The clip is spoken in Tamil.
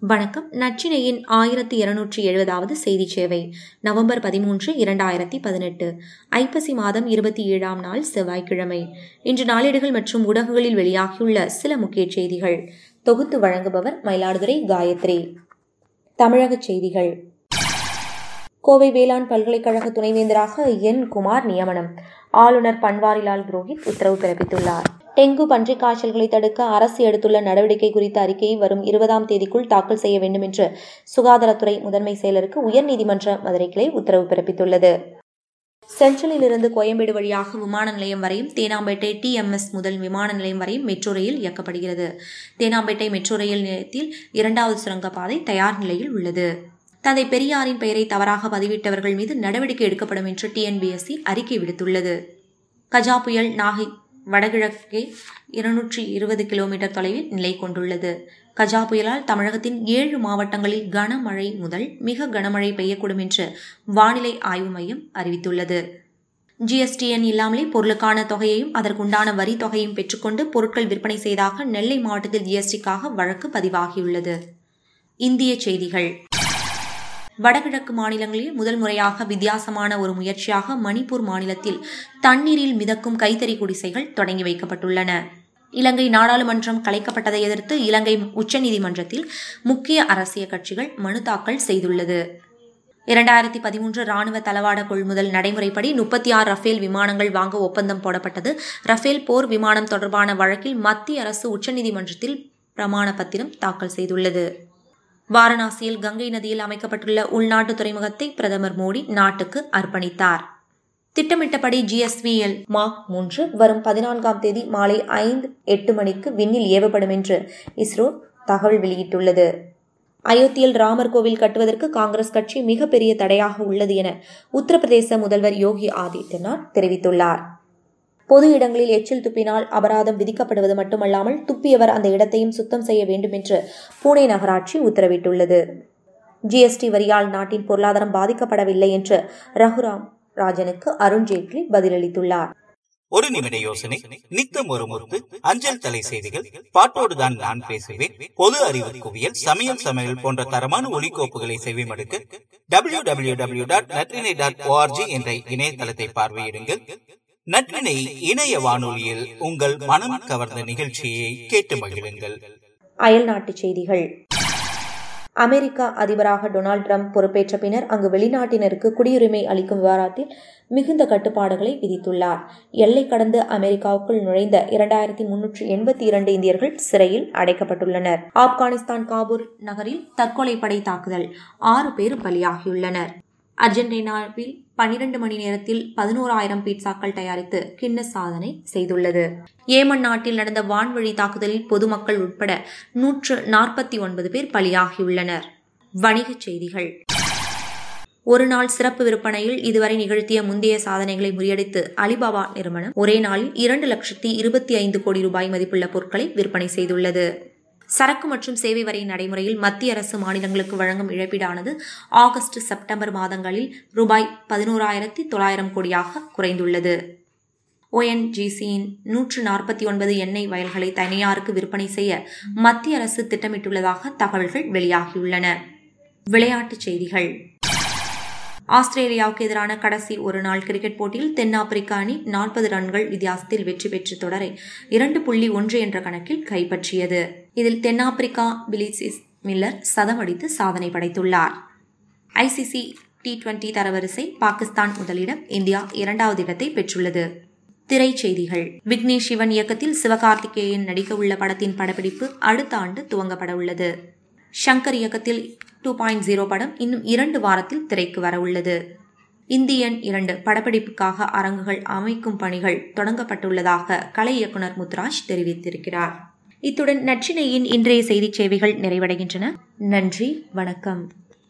வணக்கம். நச்சினையின் ஆயிரத்தி இருநூற்றி எழுபதாவது செய்தி சேவை நவம்பர் பதிமூன்று இரண்டாயிரத்தி பதினெட்டு. ஐப்பசி மாதம் இருபத்தி ஏழாம் நாள் செவ்வாய்க்கிழமை. இன்று நாளேடுகள் மற்றும் ஊடகங்களில் வெளியாகியுள்ள சில முக்கிய செய்திகள். தொகுத்து வழங்குபவர் மயிலாடுதுறை காயத்ரி. தமிழக செய்திகள். கோவை வேளாண் பல்கலைக்கழக துணைவேந்தராக என் குமார் நியமனம். ஆளுநர் பன்வாரிலால் புரோஹித் உத்தரவு பிறப்பித்துள்ளார். டெங்கு பன்றிக் காய்ச்சல்களை தடுக்க அரசு எடுத்துள்ள நடவடிக்கை குறித்த அறிக்கையை வரும் இருபதாம் தேதிக்குள் தாக்கல் செய்ய வேண்டும் என்று சுகாதாரத்துறை முதன்மை செயலருக்கு உயர்நீதிமன்ற மதுரை கிளை உத்தரவு பிறப்பித்துள்ளது. சென்ட்ரலில் இருந்து கோயம்பேடு வழியாக விமான நிலையம் வரையும் தேனாம்பேட்டை டிஎம்எஸ் முதல் விமான நிலையம் வரையும் மெட்ரோ ரயில் இயக்கப்படுகிறது. தேனாம்பேட்டை மெட்ரோ ரயில் நிலையத்தில் இரண்டாவது சுரங்கப்பாதை தயார் நிலையில் உள்ளது. தந்தை பெரியாரின் பெயரை தவறாக பதிவிட்டவர்கள் மீது நடவடிக்கை எடுக்கப்படும் என்று டிஎன்பிஎஸ்சி அறிக்கை விடுத்துள்ளது. கஜா புயல் நாகை வடகிழக்கே இருநூற்றி இருபது கிலோமீட்டர் தொலைவில் நிலை கொண்டுள்ளது. கஜா புயலால் தமிழகத்தின் ஏழு மாவட்டங்களில் கனமழை முதல் மிக கனமழை பெய்யக்கூடும் என்று வானிலை ஆய்வு மையம் அறிவித்துள்ளது. ஜிஎஸ்டிஎன் இல்லாமலே பொருளுக்கான தொகையையும் அதற்குண்டான வரி தொகையும் பெற்றுக்கொண்டு பொருட்கள் விற்பனை செய்தாக நெல்லை மாவட்டத்தில் ஜிஎஸ்டிக்காக வழக்கு பதிவாகியுள்ளது. இந்திய செய்திகள். வடகிழக்கு மாநிலங்களில் முதல் முறையாக வித்தியாசமான ஒரு முயற்சியாக மணிப்பூர் மாநிலத்தில் தண்ணீரில் மிதக்கும் கைத்தறி குடிசைகள் தொடங்கி வைக்கப்பட்டுள்ளன. இலங்கை நாடாளுமன்றம் கலைக்கப்பட்டதை எதிர்த்து இலங்கை உச்சநீதிமன்றத்தில் முக்கிய அரசியல் கட்சிகள் மனு தாக்கல் செய்துள்ளது. இரண்டாயிரத்தி பதிமூன்று ராணுவ தளவாட கொள்முதல் நடைமுறைப்படி முப்பத்தி ஆறு ரஃபேல் விமானங்கள் வாங்க ஒப்பந்தம் போடப்பட்டது. ரஃபேல் போர் விமானம் தொடர்பான வழக்கில் மத்திய அரசு உச்சநீதிமன்றத்தில் பிரமாண பத்திரம் தாக்கல் செய்துள்ளது. வாரணாசியில் கங்கை நதியில் அமைக்கப்பட்டுள்ள உள்நாட்டு துறைமுகத்தை பிரதமர் மோடி நாட்டுக்கு அர்ப்பணித்தார். திட்டமிட்டபடி ஜிஎஸ்விஎல் மார்க் மூன்று வரும் பதினான்காம் தேதி மாலை ஐந்து எட்டு மணிக்கு விண்ணில் ஏவப்படும் என்று இஸ்ரோ தகவல் வெளியிட்டுள்ளது. அயோத்தியில் ராமர் கோவில் கட்டுவதற்கு காங்கிரஸ் கட்சி மிகப்பெரிய தடையாக உள்ளது என உத்தரப்பிரதேச முதல்வர் யோகி ஆதித்யநாத் தெரிவித்துள்ளார். பொது இடங்களில் எச்சில் துப்பினால் அபராதம் விதிக்கப்படுவது மட்டுமல்லாமல் துப்பியவர் அந்த இடத்தையும் சுத்தம் செய்ய வேண்டும் என்று பூனே நகராட்சி உத்தரவிட்டுள்ளது. ஜிஎஸ்டி வரியால் நாட்டின் பொருளாதாரம் பாதிக்கப்படவில்லை என்று ரகுராம் ராஜனுக்கு அருண்ஜேட்லி பதிலளித்துள்ளார். ஒரு நிமிட யோசனை நித்தம் ஒரு முறுக்கு அஞ்சல் தலை செய்திகள் பாட்டோடுதான் நான் பேசுவேன் பொது அறிவு குவியல் சமையல் சமையல் போன்ற தரமான ஒலிக்கோப்புகளை செவிமடுக்க W W W dot Natrinai dot ORG என்ற இணையதளத்தை பார்வையிடுங்கள். நற்றினை இணைய வானொலியில் உங்கள் மனம் கவர்ந்த நிகழ்ச்சியை கேட்டு மகிழுங்கள் அயல் நாட்டு செய்திகள். அமெரிக்கா அதிபராக டொனால்டு ட்ரம்ப் பொறுப்பேற்ற பின்னர் அங்கு வெளிநாட்டினருக்கு குடியுரிமை அளிக்கும் விவகாரத்தில் மிகுந்த கட்டுப்பாடுகளை விதித்துள்ளார். எல்லை கடந்து அமெரிக்காவுக்குள் நுழைந்த இரண்டாயிரத்தி முன்னூற்றி எண்பத்தி இரண்டு இந்தியர்கள் சிறையில் அடைக்கப்பட்டுள்ளனர். ஆப்கானிஸ்தான் காபூர் நகரில் தற்கொலை படை தாக்குதல். ஆறு பேர் பலியாகியுள்ளனர். அர்ஜென்டினாவில் பனிரெண்டு மணி நேரத்தில் பதினோராயிரம் பீட்சாக்கள் தயாரித்து கின்னஸ் சாதனை செய்துள்ளது. ஏமன் நாட்டில் நடந்த வான்வழி தாக்குதலில் பொதுமக்கள் உட்பட நூற்று நாற்பத்தி ஒன்பது பேர் பலியாகியுள்ளனர். வணிகச் செய்திகள். ஒரு நாள் சிறப்பு விற்பனையில் இதுவரை நிகழ்த்திய முந்தைய சாதனைகளை முறியடித்து அலிபாபா நிறுவனம் ஒரே நாளில் இரண்டு லட்சத்தி இருபத்தி ஐந்து கோடி ரூபாய் மதிப்புள்ள பொருட்களை விற்பனை செய்துள்ளது. சரக்கு மற்றும் சேவை வரி நடைமுறையில் மத்திய அரசு மாநிலங்களுக்கு வழங்கும் இழப்பீடானது ஆகஸ்ட் செப்டம்பர் மாதங்களில் ரூபாய் பதினோராயிரத்தி தொள்ளாயிரம் கோடியாக குறைந்துள்ளது. ஓஎன்ஜிசியின் நூற்று நாற்பத்தி ஒன்பது எண்ணெய் வயல்களை தனியாருக்கு விற்பனை செய்ய மத்திய அரசு திட்டமிட்டுள்ளதாக தகவல்கள் வெளியாகியுள்ளன. விளையாட்டுச் செய்திகள். ஆஸ்திரேலியாவுக்கு எதிரான கடைசி ஒரு நாள் கிரிக்கெட் போட்டியில் தென்னாப்பிரிக்க அணி நாற்பது ரன்கள் வித்தியாசத்தில் வெற்றி பெற்று தொடரை இரண்டு புள்ளி ஒன்று என்ற கணக்கில் கைப்பற்றியது. இதில் தென்னாப்பிரிக்கா பிலிசிஸ் மில்லர் சதம் அடித்து சாதனை படைத்துள்ளார். ஐசிசி டி டுவெண்டி தரவரிசை பாகிஸ்தான் முதலிடம் இந்தியா இரண்டாவது இடத்தை பெற்றுள்ளது. திரைச்செய்திகள். விக்னேஷ் சிவன் இயக்கத்தில் சிவகார்த்திகேயன் நடிக்க உள்ள படத்தின் படப்பிடிப்பு அடுத்த ஆண்டு துவங்கப்பட உள்ளது ஷங்கர் இயக்கத்தில் டூ பாயிண்ட் ஜீரோ படம் இன்னும் இரண்டு வாரத்தில் திரைக்கு வர உள்ளது. இந்தியன் இரண்டு படப்பிடிப்புக்காக அரங்குகள் அமைக்கும் பணிகள் தொடங்கப்பட்டுள்ளதாக கலை இயக்குனர் முத்ராஜ் தெரிவித்திருக்கிறார். இத்துடன் நற்றினையின் இன்றைய செய்திச் சேவைகள் நிறைவடைகின்றன. நன்றி வணக்கம்.